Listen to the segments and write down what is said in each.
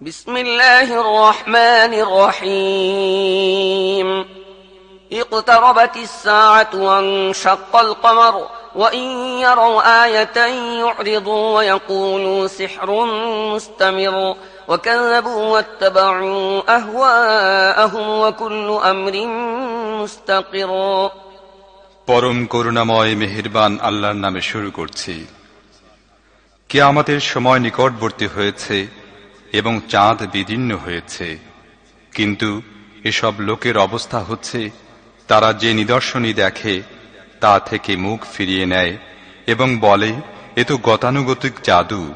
بسم الله الرحمن الرحيم اقتربت الساعة وانشق القمر وإن يروا آية يعرضوا ويقولوا سحر مستمر وكذبوا واتبعوا أهواءهم وكل أمر مستقر পরম করুণাময় মেহেরবান আল্লাহর নামে শুরু করছি কে আমাদের সময় নিকটবর্তী হয়েছে এবং চাঁদ বিদীর্ণ হয়েছে। কিন্তু এসব লোকের অবস্থা হচ্ছে, তারা যে নিদর্শনী দেখে, তা থেকে মুখ ফিরিয়ে নেয় এবং বলে, এ তো গতানুগতিক জাদু।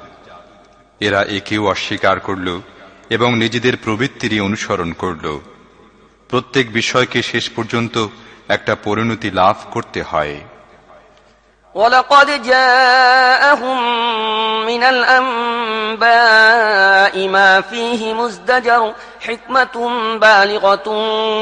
এরা একেও অস্বীকার করল এবং নিজেদের প্রবৃত্তিরই অনুসরণ করল। প্রত্যেক বিষয়কে শেষ পর্যন্ত একটা পরিণতি লাভ করতে হয়। ولقد جاءهم من الأنباء ما فيه مزدجر حكمة بالغة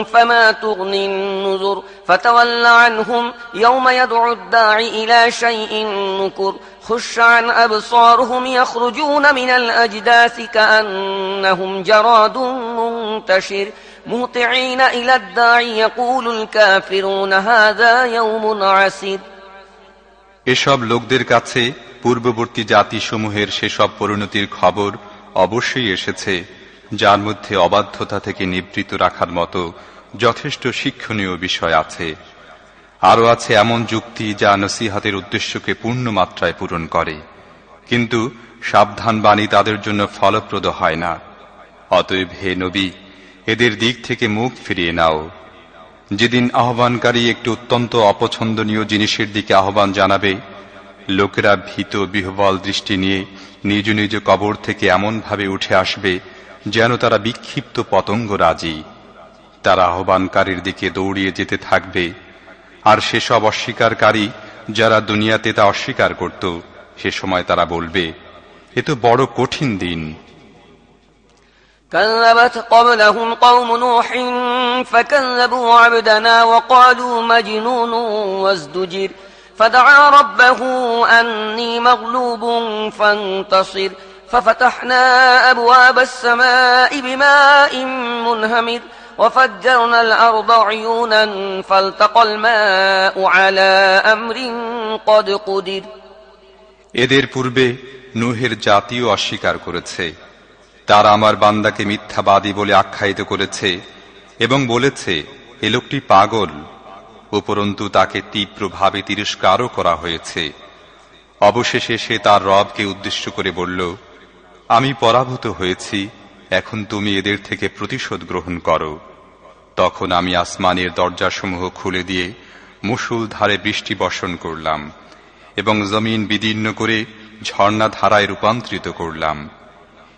فما تغني النذر فتول عنهم يوم يدعو الداعي إلى شيء نكر خش عن أبصارهم يخرجون من الأجداث كأنهم جراد منتشر مهطعين إلى الداعي يقول الكافرون هذا يوم عسير এসব লোকদের কাছে পূর্ববর্তী জাতিসমূহের সেসব পরিণতির খবর অবশ্যই এসেছে, যার মধ্যে অবাধ্যতা থেকে নিবৃত রাখার মতো যথেষ্ট শিক্ষণীয় বিষয় আছে। আরও আছে এমন যুক্তি যা নসিহাতের উদ্দেশ্যকে পূর্ণ মাত্রায় পূরণ করে। কিন্তু সাবধান বাণী তাদের জন্য ফলপ্রদ হয় না। অতএব হে নবী, এদের দিক থেকে মুখ ফিরিয়ে নাও। যেদিন আহ্বানকারী একটি অত্যন্ত অপছন্দনীয় জিনিসের দিকে আহ্বান জানাবে, লোকেরা ভীত বিহবল দৃষ্টি নিয়ে নিজ নিজ কবর থেকে এমনভাবে উঠে আসবে যেন তারা বিক্ষিপ্ত পতঙ্গ রাজি। তারা আহ্বানকারীর দিকে দৌড়িয়ে যেতে থাকবে, আর সেসব অস্বীকারী যারা দুনিয়াতে তা অস্বীকার করত, সে সময় তারা বলবে, এ তো বড় কঠিন দিন। كذبت قبلهم قوم نوح فكذبوا عبدنا وقالوا مجنون وازدجر فدعا ربه أني مغلوب فانتصر ففتحنا أبواب السماء بماء منهمر وفجرنا الأرض عيونا فالتقى الماء على أمر قد قدر এদের পূর্বে নুহের জাতিও অস্বীকার করেছে তারা আমার বান্দাকে মিথ্যাবাদী বলে আখ্যায়িত করেছে এবং বলেছে, এ লোকটি পাগল। উপরন্তু তাকে তীব্রভাবে তিরস্কারও করা হয়েছে। অবশেষে সে তার রবকে উদ্দেশ্য করে বলল, আমি পরাভূত হয়েছি, এখন তুমি এদের থেকে প্রতিশোধ গ্রহণ করো। তখন আমি আসমানের দরজাসমূহ খুলে দিয়ে মুসুল ধারে বৃষ্টি বর্ষণ করলাম এবং জমিন বিদীর্ণ করে ঝর্ণা ধারায় রূপান্তরিত করলাম।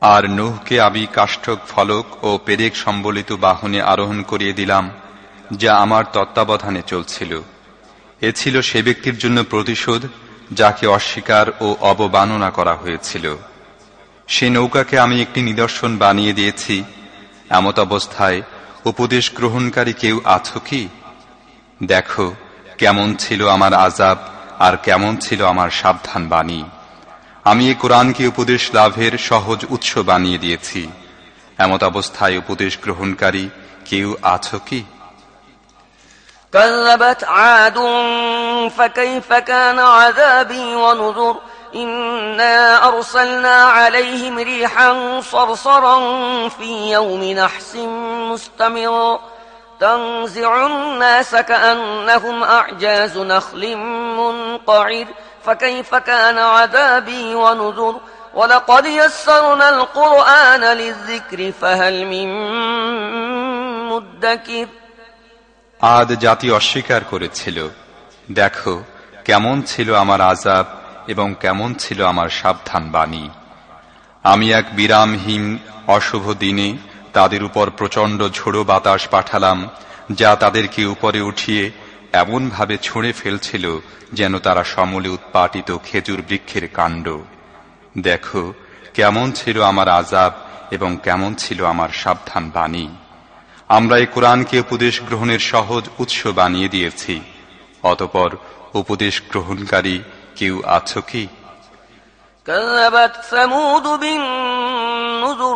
আর নুহকে আমি কাষ্ঠক, ফলক ও পেরেক সম্বলিত বাহনে আরোহণ করিয়ে দিলাম, যা আমার তত্ত্বাবধানে চলছিল। এ ছিল সে ব্যক্তির জন্য প্রতিশোধ, যাকে অস্বীকার ও অবমাননা করা হয়েছিল। সে নৌকাকে আমি একটি নিদর্শন বানিয়ে দিয়েছি। এমত অবস্থায় উপদেশ গ্রহণকারী কেউ আছো কি? দেখো, কেমন ছিল আমার আজাব আর কেমন ছিল আমার সাবধান বাণী। আমি এ কোরআনকে উপদেশ লাভের সহজ উৎস বানিয়ে দিয়েছি এমত অবস্থায় উপদেশ গ্রহণকারী কেউ আছো কি كذبت عاد فكيف كان عذابي ونذر إنا أرسلنا عليهم ريحا صرصرا في يوم نحس مستمر تنزع الناس كأنهم أعجاز نخل منقعر فكيف كان عذابي ونذر ولقد يسرنا القرآن للذكر فهل من مدكر আদ জাতি অস্বীকার করেছিল দেখো কেমন ছিল আমার আজাব এবং কেমন ছিল আমার সাবধান বাণী আমি এক বিরামহীন অশুভ দিনে তাদের উপর প্রচণ্ড ঝোড়ো বাতাস পাঠালাম যা তাদেরকে উপরে উঠিয়ে এমনভাবে ছুঁড়ে ফেলছিল যেন তারা সমলে উৎপাটিত খেজুর বৃক্ষের কাণ্ড দেখো কেমন ছিল আমার আজাব এবং কেমন ছিল আমার সাবধান বাণী আমরা এই কোরআনকে উপদেশ গ্রহণের সহজ উৎস বানিয়ে দিয়েছি অতপর উপদেশ গ্রহণকারী কেউ আছো কি كذبت ثمود بالنذر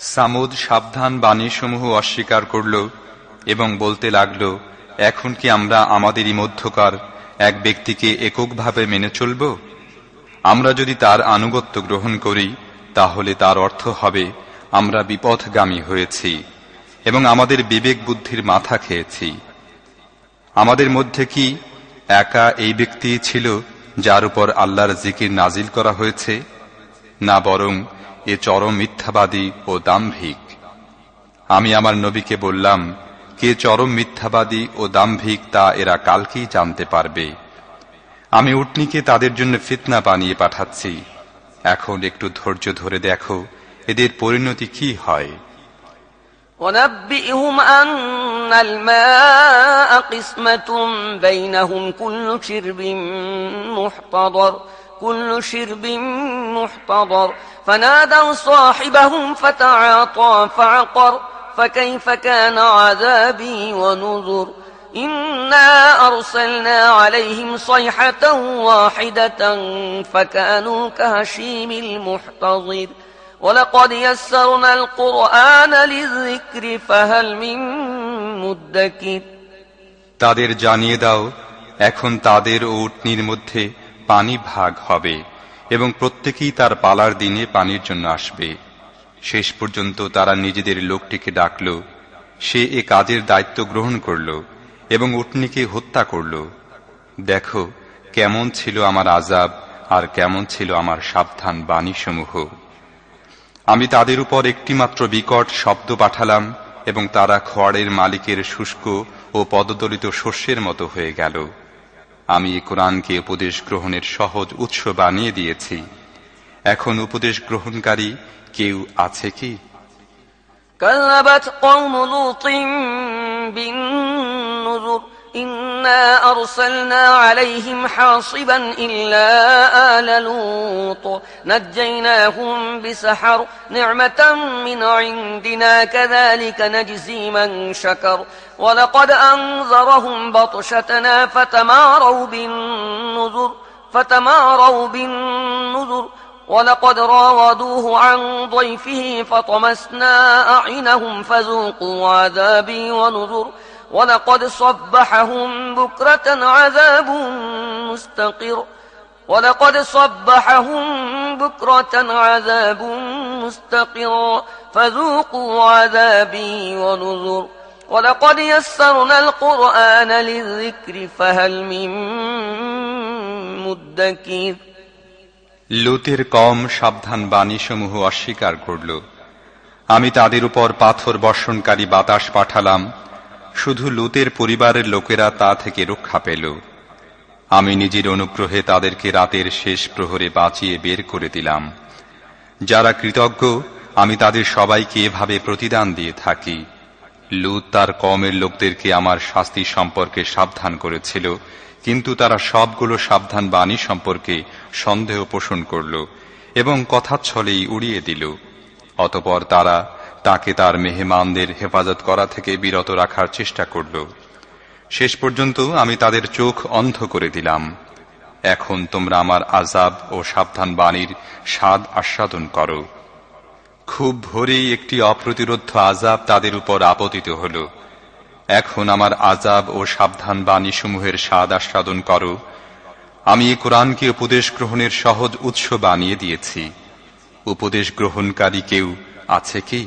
সামুদ সাবধান বাণীসমূহ অস্বীকার করল এবং বলতে লাগল, এখন কি আমরা আমাদেরই মধ্যকার এক ব্যক্তিকে এককভাবে মেনে চলব? আমরা যদি তার আনুগত্য গ্রহণ করি, তাহলে তার অর্থ হবে, আমরা বিপথগামী হয়েছি এবং আমাদের বিবেক বুদ্ধির মাথা খেয়েছি। আমাদের মধ্যে কি একা এই ব্যক্তি ছিল যার উপর আল্লাহর জিকির নাজিল করা হয়েছে? না, বরং এ চরম মিথ্যাবাদী ও দাম্ভিক আমি আমার নবীকে বললাম কে চরম মিথ্যাবাদী ও দাম্ভিক তা এরা কালকেই জানতে পারবে আমি উটনিকে তাদের জন্য ফিতনা বানিয়ে পাঠাচ্ছি এখন একটু ধৈর্য ধরে দেখো এদের পরিণতি কি হয় ونبئهم أن الماء قسمة بينهم كل شرب محتضر كل شرب محتضر فنادوا صاحبهم فتعاطى فعقر فكيف كان عذابي ونذر إنا أرسلنا عليهم صيحة واحدة فكانوا كهشيم المحتضر ولقد يسرنا القرآن للذكر فهل من مدكر তাদের জানিয়ে দাও এখন তাদের ও উটনির মধ্যে পানি ভাগ হবে এবং প্রত্যেকেই তার পালার দিনে পানির জন্য আসবে। শেষ পর্যন্ত তারা নিজেদের লোকটিকে ডাকল। সে এ কাজের দায়িত্ব গ্রহণ করল এবং উটনিকে হত্যা করল। দেখো, কেমন ছিল আমার আজাব আর কেমন ছিল আমার সাবধান বাণীসমূহ। আমি তাদের উপর একটিমাত্র বিকট শব্দ পাঠালাম এবং তারা খড়ের মালিকের শুষ্ক ও পদদলিত শস্যের মতো হয়ে গেল। আমি কোরআনকে উপদেশ গ্রহণের সহজ উৎস বানিয়ে দিয়েছি এখন উপদেশ গ্রহণকারী কেউ আছে কি كذبت قوم لوط بالنذر إنا أرسلنا عليهم حاصبا إلا آل لوط نجيناهم بسحر نعمة من عندنا كذلك نجزي من شكر ولقد أنذرهم بطشتنا فتماروا بالنذر فتماروا بالنذر ولقد راودوه عن ضيفه فطمسنا أعينهم فذوقوا عذابي ونذر ولقد صبحهم بكرة عذاب مستقر ولقد صبحهم بكرة عذاب مستقر فذوقوا عذابي ونذر ولقد يسرنا القرآن للذكر فهل من مدكر লুতের কম সাবধান বাণীসমূহ অস্বীকার করল আমি তাদের উপর পাথর বর্ষণকারী বাতাস পাঠালাম শুধু লুতের পরিবারের লোকেরা তা থেকে রক্ষা পেল। আমি নিজের অনুগ্রহে তাদেরকে রাতের শেষ প্রহরে বাঁচিয়ে বের করে দিলাম। যারা কৃতজ্ঞ, আমি তাদের সবাইকে এভাবে প্রতিদান দিয়ে থাকি। লুত তার কমের লোকদেরকে আমার শাস্তি সম্পর্কে সাবধান করেছিল, কিন্তু তারা সবগুলো সাবধান বাণী সম্পর্কে সন্দেহ পোষণ করল এবং কথাচ্ছলেই উড়িয়ে দিল। অতপর তারা তাকে তার মেহমানদের হেফাজত করা থেকে বিরত রাখার চেষ্টা করল। শেষ পর্যন্ত আমি তাদের চোখ অন্ধ করে দিলাম। এখন তোমরা আমার আজাব ও সাবধান বাণীর স্বাদ আস্বাদন করো। খুব ভোরেই একটি অপ্রতিরোধ আজাব তাদের উপর আপতিত হল। এখন আমার আজাব ও সাবধান বাণীসমূহের স্বাদ আস্বাদন করো। আমি কোরআনকে উপদেশ গ্রহণের সহজ উৎস বানিয়ে দিয়েছি। উপদেশ গ্রহণকারী কেউ আছে কি?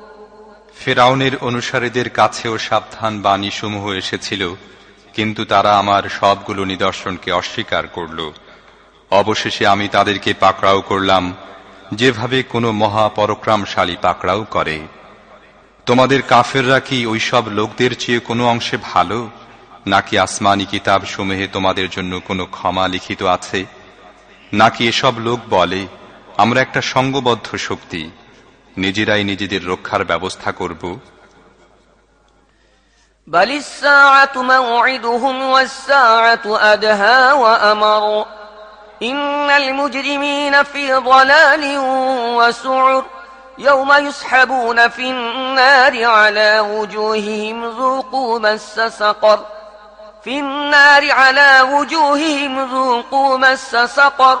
ফেরাউনের অনুসারীদের কাছেও সাবধান বাণী সমূহ এসেছিল, কিন্তু তারা আমার সবগুলো নিদর্শনকে অস্বীকার করল। অবশেষে আমি তাদেরকে পাকড়াও করলাম, যেভাবে কোনো মহাপরক্রমশালী পাকড়াও করে। তোমাদের কাফেররা কি ওই সব লোকদের চেয়ে কোনো অংশে ভালো, নাকি আসমানি কিতাব সমূহে তোমাদের জন্য কোনো ক্ষমা লিখিত আছে? নাকি এসব লোক বলে, আমরা একটা সঙ্গবদ্ধ শক্তি নিজেরাই নিজেদের রক্ষার ব্যবস্থা করব بل الساعة موعدهم والساعة أدهى وأمر إن المجرمين في ضلال وسعر يوم يسحبون في النار على وجوههم ذوقوا مس سقر في النار على وجوههم ذوقوا مس سقر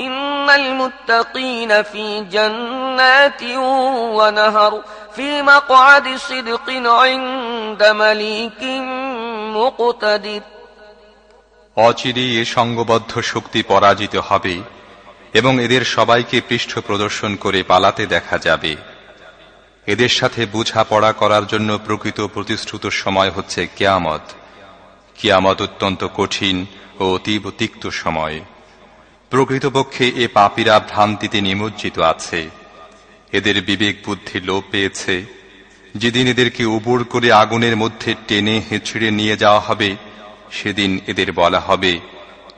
إن المتقين في جنات ونهر في مقعد صدق عند مليك مقتدر অচিরে এ সঙ্গবদ্ধ শক্তি পরাজিত হবে এবং এদের সবাইকে পৃষ্ঠ প্রদর্শন করে পালাতে দেখা যাবে এদের সাথে বুঝাপড়া করার জন্য প্রকৃত প্রতিশ্রুত সময় হচ্ছে কেয়ামত কিয়ামত অত্যন্ত কঠিন ও অতীব তিক্ত সময় প্রকৃতপক্ষে এ পাপীরা ভ্রান্তিতে নিমজ্জিত আছে। এদের বিবেক বুদ্ধি লোপ পেয়েছে। যেদিন এদেরকে উবুর করে আগুনের মধ্যে টেনে হেঁচড়ে নিয়ে যাওয়া হবে, সেদিন এদের বলা হবে,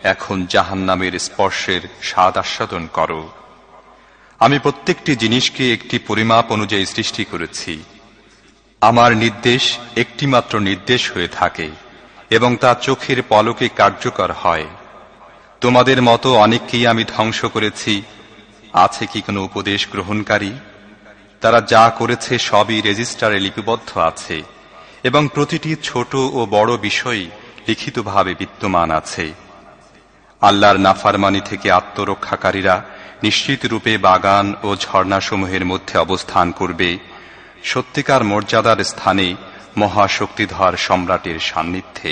এখন জাহান নামের স্পর্শের স্বাদ আস্বাদন করো। আমি প্রত্যেকটি জিনিসকে একটি পরিমাপ অনুযায়ী সৃষ্টি করেছি। আমার নির্দেশ একটিমাত্র নির্দেশ হয়ে থাকে এবং তা চোখের পলকে কার্যকর হয়। তোমাদের মতো অনেককেই আমি ধ্বংস করেছি। আছে কি কোনো উপদেশ গ্রহণকারী? তারা যা করেছে সবই রেজিস্টারে লিপিবদ্ধ আছে, এবং প্রতিটি ছোট ও বড় বিষয় লিখিতভাবে বিদ্যমান আছে। আল্লাহর নাফারমানি থেকে আত্মরক্ষাকারীরা নিশ্চিত রূপে বাগান ও ঝর্ণাসমূহের মধ্যে অবস্থান করবে। সত্যিকার মর্যাদার স্থানে মহাশক্তিধর সম্রাটের সান্নিধ্যে।